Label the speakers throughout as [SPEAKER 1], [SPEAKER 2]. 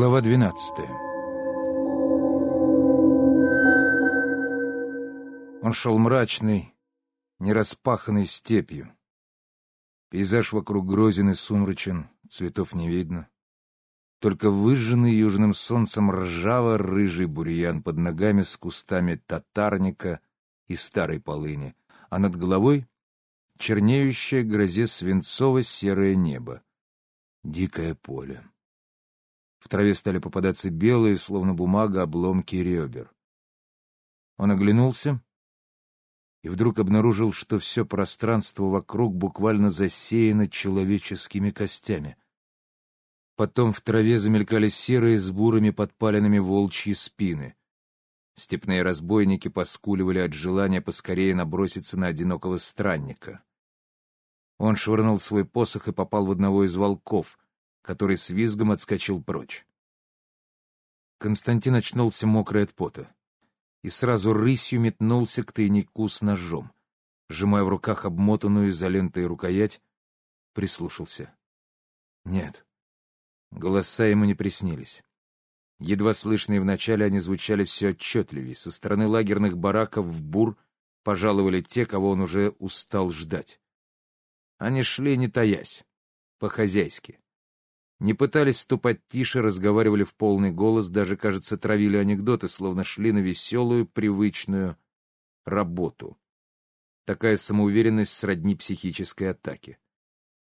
[SPEAKER 1] Глава 12 Он шел мрачный, нераспаханной степью. Пейзаж вокруг грозен и сумрачен, цветов не видно. Только выжженный южным солнцем ржаво-рыжий бурьян под ногами с кустами татарника и старой полыни, а над головой — чернеющее грозе свинцово-серое небо. Дикое поле. В траве стали попадаться белые, словно бумага, обломки ребер. Он оглянулся и вдруг обнаружил, что все пространство вокруг буквально засеяно человеческими костями. Потом в траве замелькали серые с бурыми подпаленными волчьи спины. Степные разбойники поскуливали от желания поскорее наброситься на одинокого странника. Он швырнул свой посох и попал в одного из волков — который с визгом отскочил прочь. Константин очнулся мокрый от пота и сразу рысью метнулся к тайнику с ножом. Сжимая в руках обмотанную изолентой рукоять, прислушался. Нет, голоса ему не приснились. Едва слышные вначале они звучали все отчетливее. Со стороны лагерных бараков в бур пожаловали те, кого он уже устал ждать. Они шли, не таясь, по-хозяйски. Не пытались ступать тише, разговаривали в полный голос, даже, кажется, травили анекдоты, словно шли на веселую, привычную работу. Такая самоуверенность сродни психической атаке.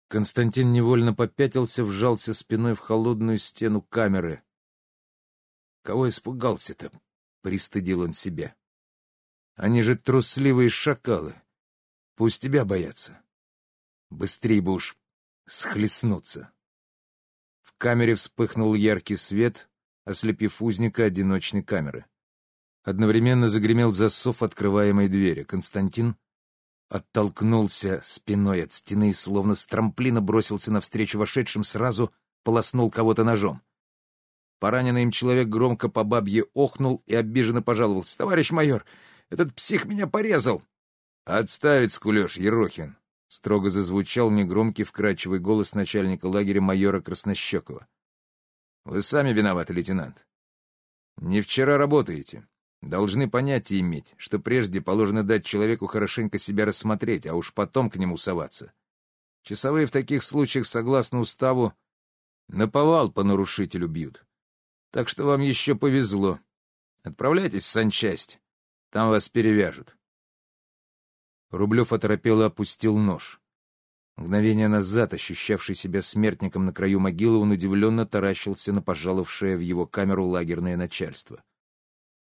[SPEAKER 1] Константин невольно попятился, вжался спиной в холодную стену камеры. Кого испугался-то? Пристыдил он себя. Они же трусливые шакалы. Пусть тебя боятся. Быстрее бы уж схлестнуться камере вспыхнул яркий свет, ослепив узника одиночной камеры. Одновременно загремел засов открываемой двери. Константин оттолкнулся спиной от стены и словно с трамплина бросился навстречу вошедшим, сразу полоснул кого-то ножом. Пораненный им человек громко по бабье охнул и обиженно пожаловался. «Товарищ майор, этот псих меня порезал!» «Отставить, скулеж, Ерохин!» — строго зазвучал негромкий вкрадчивый голос начальника лагеря майора Краснощекова. «Вы сами виноваты, лейтенант. Не вчера работаете. Должны понятие иметь, что прежде положено дать человеку хорошенько себя рассмотреть, а уж потом к нему соваться. Часовые в таких случаях, согласно уставу, наповал по нарушителю бьют. Так что вам еще повезло. Отправляйтесь в санчасть, там вас перевяжут». Рублев оторопело опустил нож. Мгновение назад, ощущавший себя смертником на краю могилы, он удивленно таращился на пожаловавшее в его камеру лагерное начальство.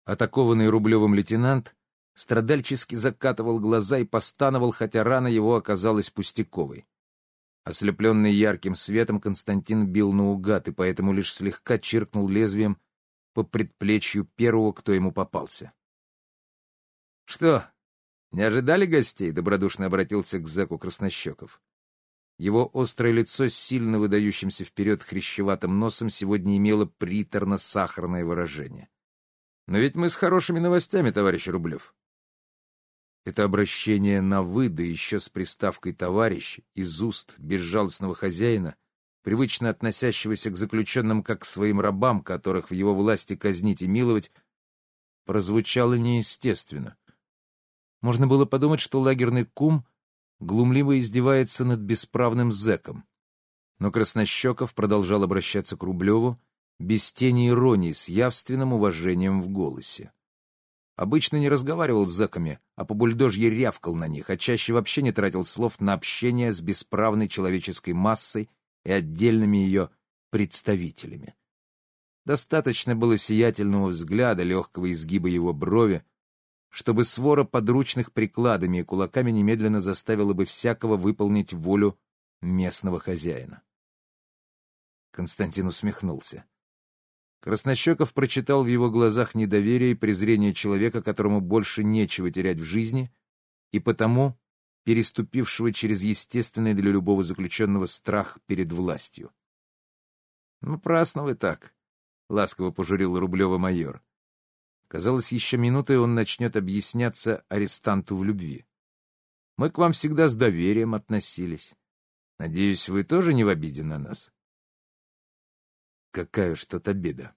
[SPEAKER 1] Атакованный Рублевым лейтенант страдальчески закатывал глаза и постановал, хотя рана его оказалась пустяковой. Ослепленный ярким светом, Константин бил наугад и поэтому лишь слегка чиркнул лезвием по предплечью первого, кто ему попался. — Что, «Не ожидали гостей?» — добродушно обратился к зэку Краснощеков. Его острое лицо с сильно выдающимся вперед хрящеватым носом сегодня имело приторно-сахарное выражение. «Но ведь мы с хорошими новостями, товарищ Рублев». Это обращение на «вы», да еще с приставкой «товарищ» из уст безжалостного хозяина, привычно относящегося к заключенным как к своим рабам, которых в его власти казнить и миловать, прозвучало неестественно — можно было подумать, что лагерный кум глумливо издевается над бесправным зэком. Но Краснощеков продолжал обращаться к Рублеву без тени иронии, с явственным уважением в голосе. Обычно не разговаривал с зэками, а по бульдожье рявкал на них, а чаще вообще не тратил слов на общение с бесправной человеческой массой и отдельными ее представителями. Достаточно было сиятельного взгляда, легкого изгиба его брови, чтобы свора подручных прикладами и кулаками немедленно заставила бы всякого выполнить волю местного хозяина. Константин усмехнулся. Краснощеков прочитал в его глазах недоверие и презрение человека, которому больше нечего терять в жизни, и потому переступившего через естественный для любого заключенного страх перед властью. — Ну, праздно вы так, — ласково пожурил Рублева майор. Казалось, еще минуты, он начнет объясняться арестанту в любви. Мы к вам всегда с доверием относились. Надеюсь, вы тоже не в обиде на нас? Какая уж тут обида.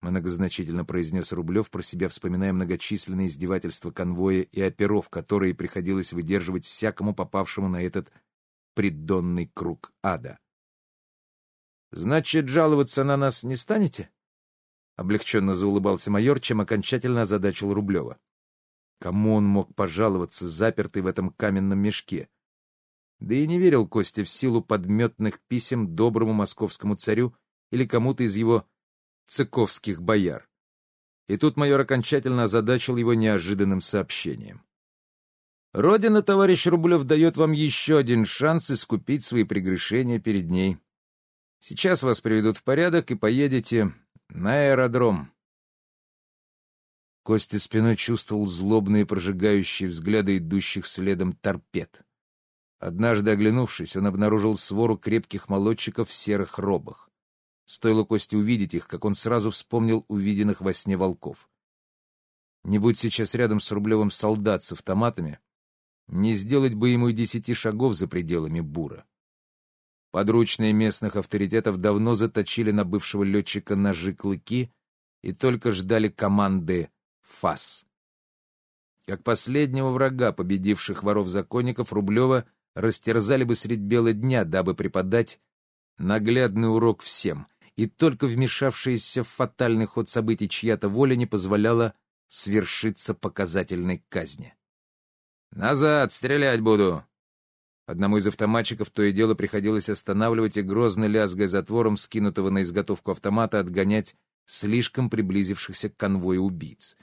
[SPEAKER 1] Многозначительно произнес Рублев, про себя вспоминая многочисленные издевательства конвоя и оперов, которые приходилось выдерживать всякому попавшему на этот придонный круг ада. «Значит, жаловаться на нас не станете?» Облегченно заулыбался майор, чем окончательно озадачил Рублева. Кому он мог пожаловаться, запертый в этом каменном мешке? Да и не верил Костя в силу подметных писем доброму московскому царю или кому-то из его цыковских бояр. И тут майор окончательно озадачил его неожиданным сообщением. «Родина, товарищ Рублев, дает вам еще один шанс искупить свои прегрешения перед ней. Сейчас вас приведут в порядок и поедете на аэродром». Костя спиной чувствовал злобные прожигающие взгляды идущих следом торпед. Однажды оглянувшись, он обнаружил свору крепких молодчиков в серых робах. Стоило Косте увидеть их, как он сразу вспомнил увиденных во сне волков. Не будь сейчас рядом с Рублевым солдат с автоматами, не сделать бы ему и десяти шагов за пределами бура. Подручные местных авторитетов давно заточили на бывшего летчика ножи-клыки и только ждали команды «ФАС». Как последнего врага победивших воров-законников Рублева растерзали бы средь бела дня, дабы преподать наглядный урок всем, и только вмешавшаяся в фатальный ход событий чья-то воля не позволяла свершиться показательной казни. «Назад! Стрелять буду!» Одному из автоматчиков то и дело приходилось останавливать и, грозно лязгая затвором скинутого на изготовку автомата, отгонять слишком приблизившихся к конвою убийц.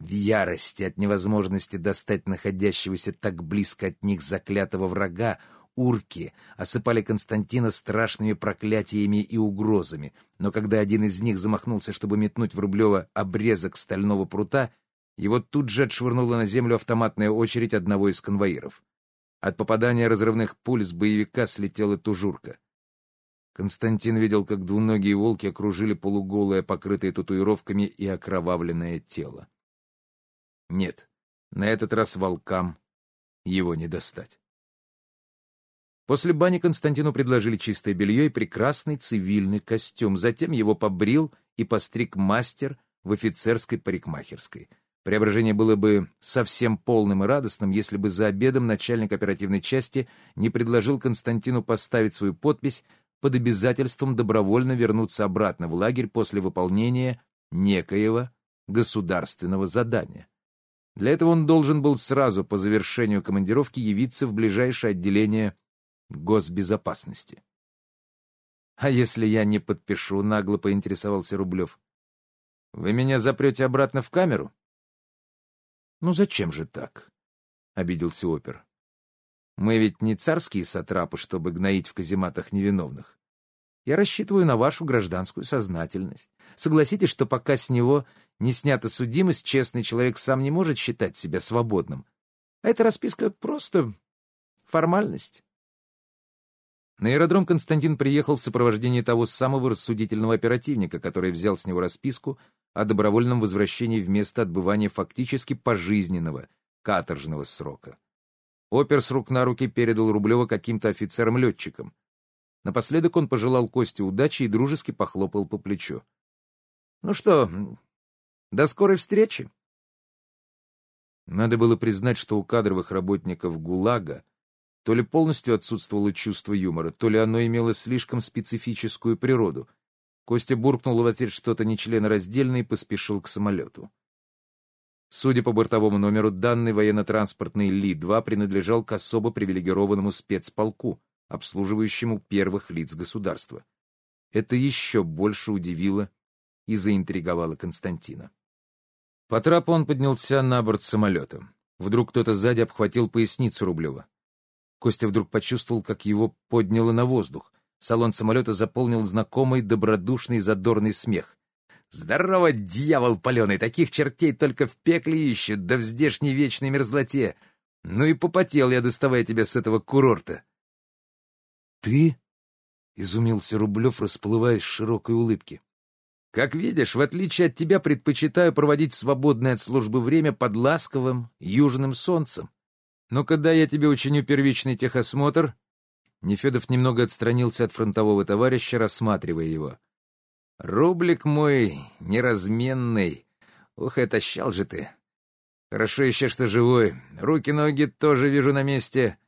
[SPEAKER 1] В ярости от невозможности достать находящегося так близко от них заклятого врага, урки осыпали Константина страшными проклятиями и угрозами, но когда один из них замахнулся, чтобы метнуть в Рублева обрезок стального прута, его тут же отшвырнула на землю автоматная очередь одного из конвоиров. От попадания разрывных пуль с боевика слетела тужурка. Константин видел, как двуногие волки окружили полуголое, покрытое татуировками и окровавленное тело. Нет, на этот раз волкам его не достать. После бани Константину предложили чистое белье и прекрасный цивильный костюм. Затем его побрил и постриг мастер в офицерской парикмахерской. Преображение было бы совсем полным и радостным, если бы за обедом начальник оперативной части не предложил Константину поставить свою подпись под обязательством добровольно вернуться обратно в лагерь после выполнения некоего государственного задания. Для этого он должен был сразу по завершению командировки явиться в ближайшее отделение госбезопасности. «А если я не подпишу?» — нагло поинтересовался Рублев. «Вы меня запрете обратно в камеру?» «Ну зачем же так?» — обиделся опер. «Мы ведь не царские сатрапы, чтобы гноить в казематах невиновных. Я рассчитываю на вашу гражданскую сознательность. Согласитесь, что пока с него не снята судимость, честный человек сам не может считать себя свободным. А эта расписка просто формальность. На аэродром Константин приехал в сопровождении того самого рассудительного оперативника, который взял с него расписку о добровольном возвращении в место отбывания фактически пожизненного, каторжного срока. Опер с рук на руки передал Рублева каким-то офицерам-летчикам. Напоследок он пожелал Косте удачи и дружески похлопал по плечу. «Ну что, до скорой встречи!» Надо было признать, что у кадровых работников ГУЛАГа то ли полностью отсутствовало чувство юмора, то ли оно имело слишком специфическую природу. Костя буркнул в ответ что-то нечленораздельное и поспешил к самолету. Судя по бортовому номеру, данный военно-транспортный Ли-2 принадлежал к особо привилегированному спецполку, обслуживающему первых лиц государства. Это еще больше удивило и заинтриговало Константина. По трапу он поднялся на борт самолета. Вдруг кто-то сзади обхватил поясницу Рублева. Костя вдруг почувствовал, как его подняло на воздух. Салон самолета заполнил знакомый добродушный задорный смех. «Здорово, дьявол паленый! Таких чертей только в пекле ищут, да в здешней вечной мерзлоте! Ну и попотел я, доставая тебя с этого курорта!» «Ты?» — изумился Рублев, расплываясь в широкой улыбке. «Как видишь, в отличие от тебя, предпочитаю проводить свободное от службы время под ласковым южным солнцем. Но когда я тебе учиню первичный техосмотр...» Нефедов немного отстранился от фронтового товарища, рассматривая его. Рублик мой неразменный. Ух, это щал же ты. Хорошо еще, что живой. Руки-ноги тоже вижу на месте.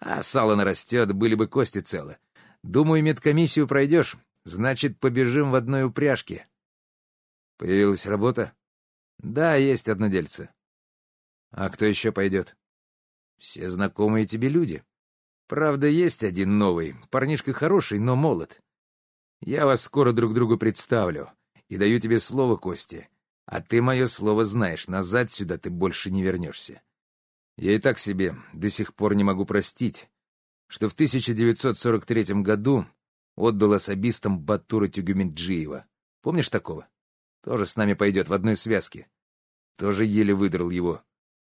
[SPEAKER 1] А сало нарастет, были бы кости целы. Думаю, медкомиссию пройдешь, значит, побежим в одной упряжке. Появилась работа? Да, есть одно дельце. А кто еще пойдет? Все знакомые тебе люди. Правда, есть один новый. Парнишка хороший, но молод. Я вас скоро друг другу представлю. И даю тебе слово, Костя. А ты мое слово знаешь, назад сюда ты больше не вернешься. Я и так себе до сих пор не могу простить, что в 1943 году отдал особистам Батура Тюгюминджиева. Помнишь такого? Тоже с нами пойдет в одной связке. Тоже еле выдрал его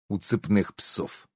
[SPEAKER 1] у цепных псов.